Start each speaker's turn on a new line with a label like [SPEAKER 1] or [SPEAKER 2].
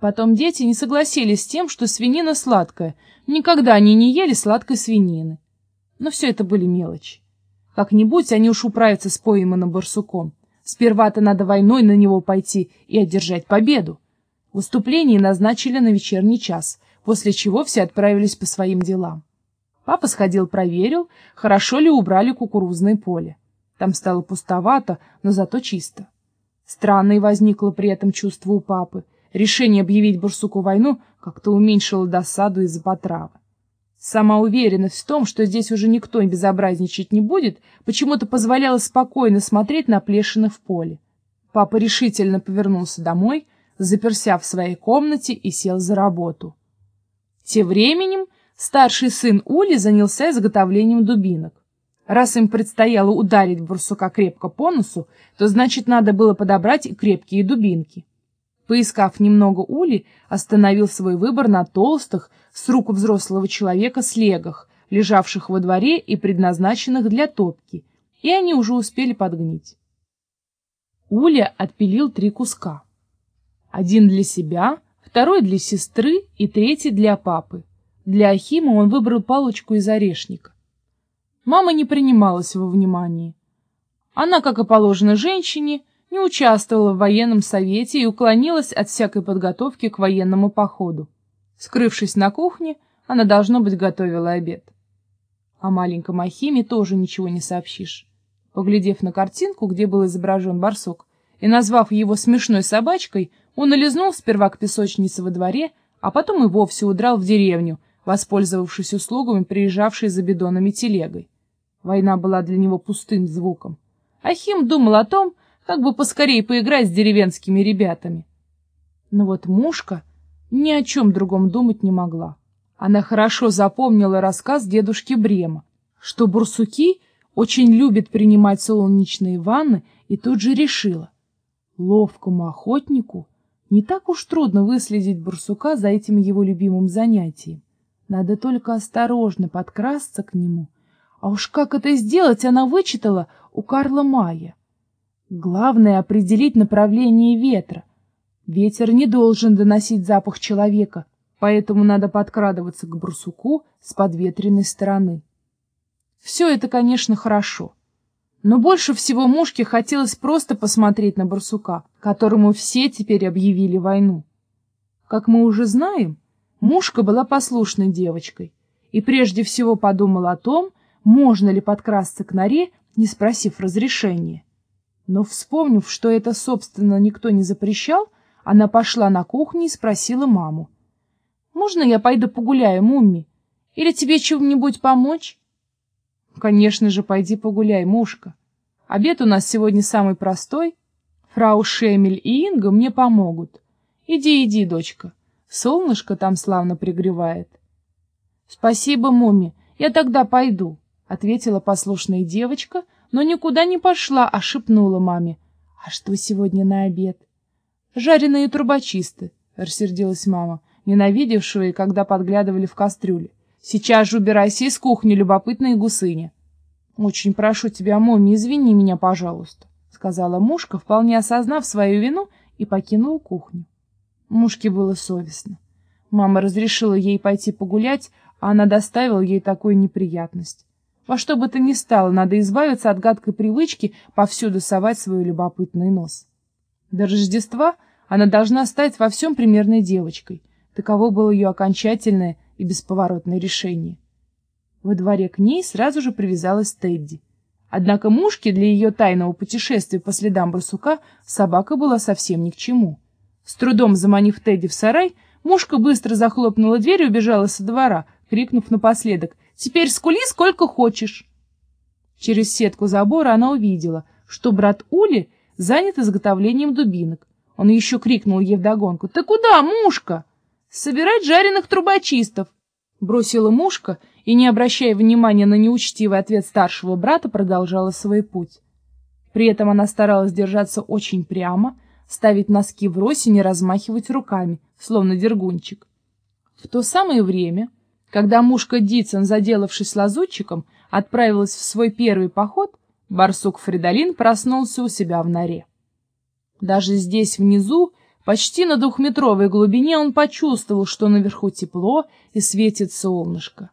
[SPEAKER 1] Потом дети не согласились с тем, что свинина сладкая. Никогда они не ели сладкой свинины. Но все это были мелочи. Как-нибудь они уж управятся с пойманным барсуком. Сперва-то надо войной на него пойти и одержать победу. Выступление назначили на вечерний час, после чего все отправились по своим делам. Папа сходил проверил, хорошо ли убрали кукурузное поле. Там стало пустовато, но зато чисто. Странное возникло при этом чувство у папы. Решение объявить барсуку войну как-то уменьшило досаду из-за потравы. Сама уверенность в том, что здесь уже никто безобразничать не будет, почему-то позволяла спокойно смотреть на плешины в поле. Папа решительно повернулся домой, заперся в своей комнате и сел за работу. Тем временем старший сын Ули занялся изготовлением дубинок. Раз им предстояло ударить барсука крепко по носу, то значит надо было подобрать и крепкие дубинки. Поискав немного ули, остановил свой выбор на толстых, с руку взрослого человека, слегах, лежавших во дворе и предназначенных для топки, и они уже успели подгнить. Уля отпилил три куска. Один для себя, второй для сестры и третий для папы. Для Ахима он выбрал палочку из орешника. Мама не принималась во внимание. Она, как и положено женщине, не участвовала в военном совете и уклонилась от всякой подготовки к военному походу. Скрывшись на кухне, она, должно быть, готовила обед. О маленьком Ахиме тоже ничего не сообщишь. Поглядев на картинку, где был изображен барсук, и назвав его смешной собачкой, он нализнул сперва к песочнице во дворе, а потом и вовсе удрал в деревню, воспользовавшись услугами приезжавшей за бидонами телегой. Война была для него пустым звуком. Ахим думал о том, как бы поскорее поиграть с деревенскими ребятами. Но вот мушка ни о чем другом думать не могла. Она хорошо запомнила рассказ дедушки Брема, что бурсуки очень любят принимать солнечные ванны, и тут же решила. Ловкому охотнику не так уж трудно выследить барсука за этим его любимым занятием. Надо только осторожно подкрасться к нему. А уж как это сделать, она вычитала у Карла Мая. Главное — определить направление ветра. Ветер не должен доносить запах человека, поэтому надо подкрадываться к брусуку с подветренной стороны. Все это, конечно, хорошо. Но больше всего мушке хотелось просто посмотреть на барсука, которому все теперь объявили войну. Как мы уже знаем, мушка была послушной девочкой и прежде всего подумала о том, можно ли подкрасться к норе, не спросив разрешения. Но, вспомнив, что это, собственно, никто не запрещал, она пошла на кухню и спросила маму. «Можно я пойду погуляю, Мумми? Или тебе чем-нибудь помочь?» «Конечно же, пойди погуляй, мушка. Обед у нас сегодня самый простой. Фрау Шемель и Инга мне помогут. Иди, иди, дочка. Солнышко там славно пригревает». «Спасибо, Мумми, я тогда пойду», — ответила послушная девочка — но никуда не пошла, а шепнула маме. — А что сегодня на обед? — Жареные трубочисты, — рассердилась мама, ненавидевшая, когда подглядывали в кастрюле. — Сейчас же убирайся из кухни, любопытные гусыня. — Очень прошу тебя, маме, извини меня, пожалуйста, — сказала мушка, вполне осознав свою вину, и покинула кухню. Мушке было совестно. Мама разрешила ей пойти погулять, а она доставила ей такую неприятность. Во что бы то ни стало, надо избавиться от гадкой привычки повсюду совать свой любопытный нос. До Рождества она должна стать во всем примерной девочкой. Таково было ее окончательное и бесповоротное решение. Во дворе к ней сразу же привязалась Тедди. Однако мушке для ее тайного путешествия по следам барсука собака была совсем ни к чему. С трудом заманив Тедди в сарай, мушка быстро захлопнула дверь и убежала со двора, крикнув напоследок — Теперь скули сколько хочешь. Через сетку забора она увидела, что брат Ули занят изготовлением дубинок. Он еще крикнул ей вдогонку. — Ты куда, мушка? — Собирать жареных трубочистов. Бросила мушка и, не обращая внимания на неучтивый ответ старшего брата, продолжала свой путь. При этом она старалась держаться очень прямо, ставить носки врозь и не размахивать руками, словно дергунчик. В то самое время когда мушка Дицин, заделавшись лазутчиком, отправилась в свой первый поход, барсук Фридолин проснулся у себя в норе. Даже здесь, внизу, Почти на двухметровой глубине он почувствовал, что наверху тепло и светит солнышко.